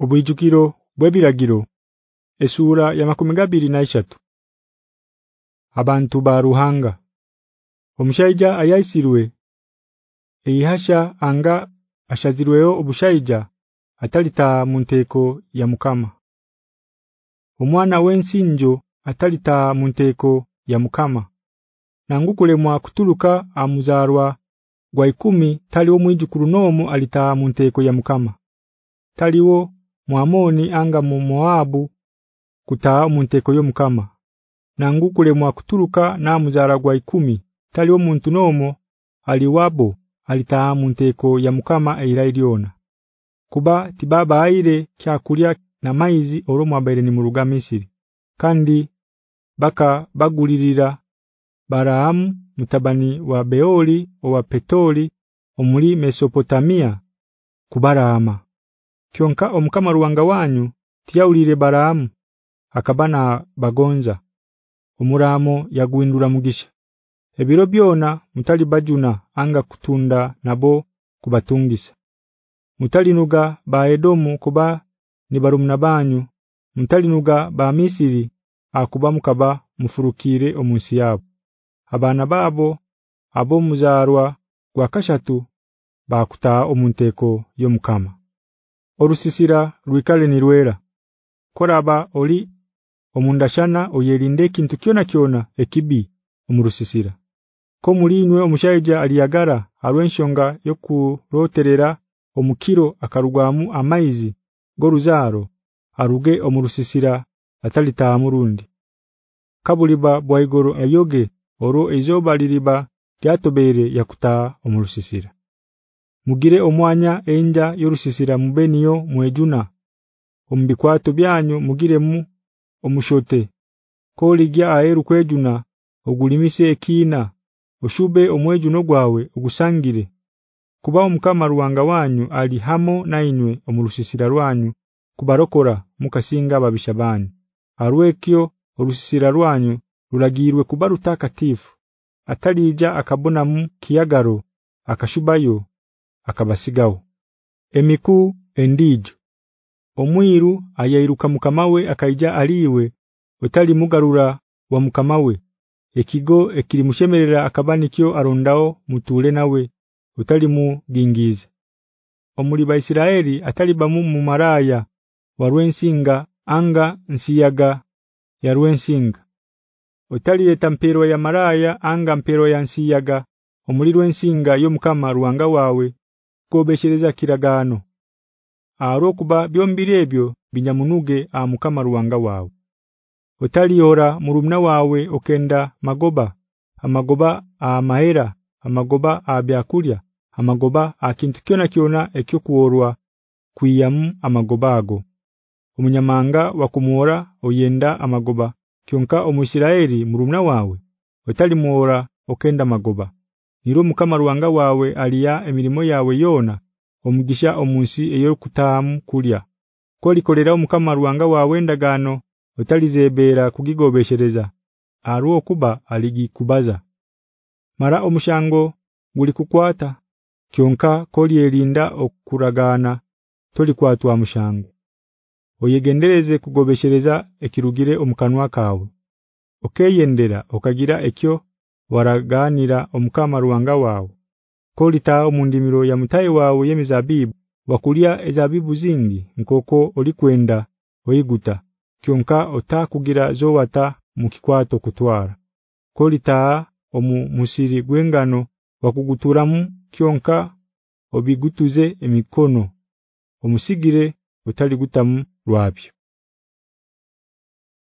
Obwijukiro bwebiragiro esura ya makumigabiri na ishatu Abantu ba ruhanga. Omushaija ayaisirwe Eihasha anga ashazirweyo obushaija atalita munteko ya mukama. Omwana wensinjo atalita munteko ya mukama. Nangukulemwa kutuluka amuzarwa gwa 10 taliwo mwijukuru nomo alita munteko ya mukama. Taliwo muamoni anga mu Moabu kutaa munteko yo mukama Nangukulemwa kuturuka na muzara gwa 10 taliwo muntu nomo aliwabo alita munteko ya mukama eirailiona kuba tibaba aire kyakulya na maize oromwa abaire ni muruga Misiri. Kandi baka bagulirira Baraam mutabani wa Beoli owa Petoli omuli Mesopotamia kubarama kyonka omukama ruwanga wanyu tiyaulire baramu akabana bagonza. Omuramo yagwindura mugisha. Ebiro byona mutali bajuna anga kutunda nabo kubatungisa. Mutalinuga ba Edomu kuba ni barumna banyu. Mutalinuga ba Misiri akuba mukaba mufurukire omunsi yabo abana babo abo muzarwa gwa kashatu bakuta omunteko yomukama orusisira rwikale ni rwera koraba oli omundashana oyerinde kintu kyona kyona ekibi omurusisira ko mulinwe omushaija aliyagara alwenshonga yokuroterera omukiro akarugwamu amaizi goruzaro aruge omurusisira atalita murundi kabuliba bwaigoro ayoge oro ezoba liriba kyatobere yakuta omurusisira mugire omwanya enja yorusisira mubeniyo mwejuna. Ombikwato byanyu mugiremu omushote. Koligya aheru kwejuna ogulimise ekina oshube omwejuno gwawe ogusangire. Kuba omukama ruwanga wanyu ali hamo nainywe omurusisira rwanyu kubarokora mukasinga babishabani arwekyo orusisira rwanyu rulagirwe kuba rutakatifu atalija akabonamu kiyagaro akashubayo akabasigawo. Emiku endijo omwiru ayairuka mukamawe akaija aliwe utali mugarura wa mukamawe ekigo ekirimushemerera akabanikyo arondao mutule nawe utali mu gingiza omuli ba Isiraeli atali bamu mu maraya warwensinga anga nsiyaga ya rwensinga utali etampero ya maraya anga mpero ya nsiyaga. Omuli rwensinga yo mukama ruwanga wawe kobeshereza kiragano aro kuba byombire ebyo binyamunuge amukama ruwanga wawe. Otaliora murumna wawe okenda magoba amagoba amahera amagoba abyakulya amagoba akintu kyona kyona ekyo kuorwa kuyamu amagoba ago. Omunyamanga wakumuora oyenda amagoba kyonka omuisiraeli murumna wawe otali muora okenda magoba niro mukama ruwanga wawe aliya emirimo yawe yona omugisha omunsi eyo kutamu kulya kolikolera mukama ruwanga wawe ndagano utalizebera kugigobeshereza. Aruo kuba aligikubaza. Mara omushango guli kukwata kyonka koli elinda okuragana toli kwatwa mushango. Oyegendereze kugobeshereza ekirugire omukanwa kawe. Okeyendera okagira ekyo waraganira omukama ruwanga wawe kolita omundimiro ya mutayi wawe yemizabibu wakulia ezabibu zingi nkoko olikwenda oyiguta kyonka otakugira zowata mukikwato kutwara kolita omu musiri gwengano wakuguturamu kyonka obigutuze emikono omusigire utali gutamu lwabyo